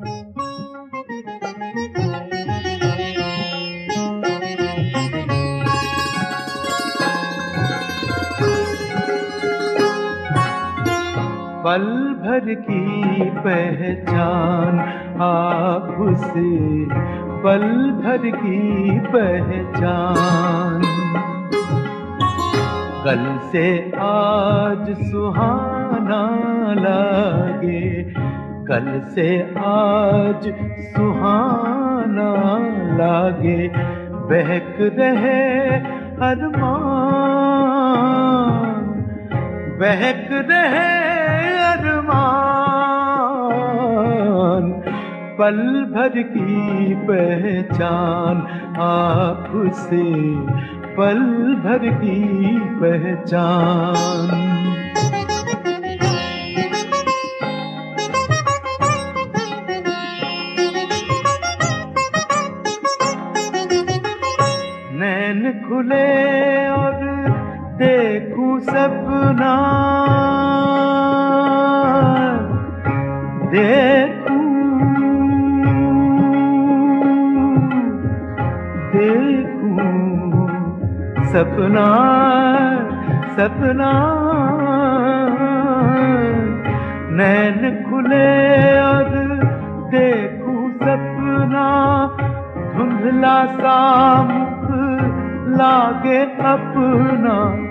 पल भर की पहचान आप से, पल भर की पहचान। कल से आज सुहाना लागे कल से आज सुहाना लागे, बहक रहे अरमान। बहक रहे अरमान, पल भर की पहचान आपसे, पल भर की पहचान। खुले और देखूँ सपना। देखूँ देखूँ सपना सपना। नैन खुले और देखूँ सपना, धुंधला सा लागे अपना।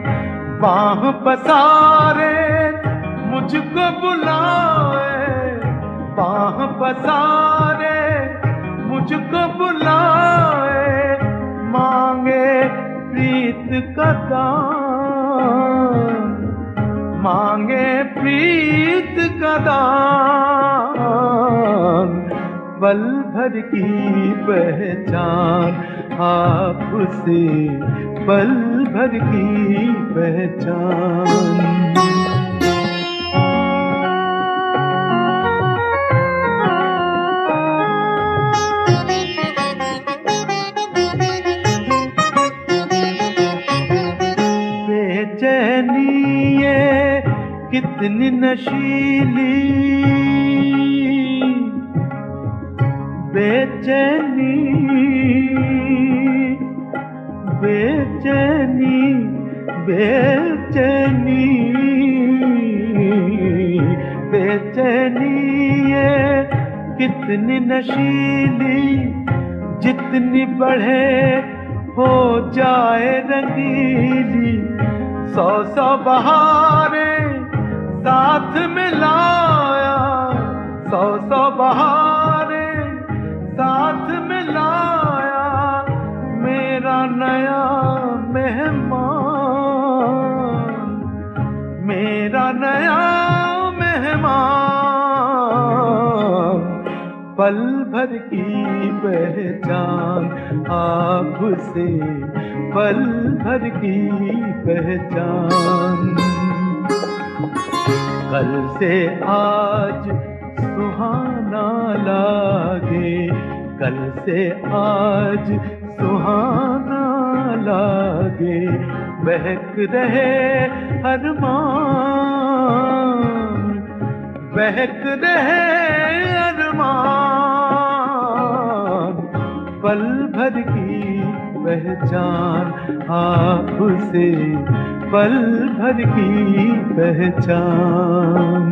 बाह पसारे, मुझको बुलाए। बाह पसारे, मुझको बुलाए। मांगे प्रीत का दान। मांगे प्रीत का दान। पल भर की पहचान आपसे पल भर की पहचान। कितनी नशीली बेचैनी बेचैनी बेचैनी बेचैनी ये कितनी नशीली, जितनी बढ़े हो जाए रंगीली। सौ सौ बहारे साथ मिलाया, सौ सौ बहारे नया मेहमान, मेरा नया मेहमान। पल भर की पहचान आपसे, पल भर की पहचान। कल से आज सुहाना लागे, कल से आज सुहाना लागे, बहक रहे अरमान बहक रहे अरमान पल भर की पहचान आपसे, पल भर की पहचान।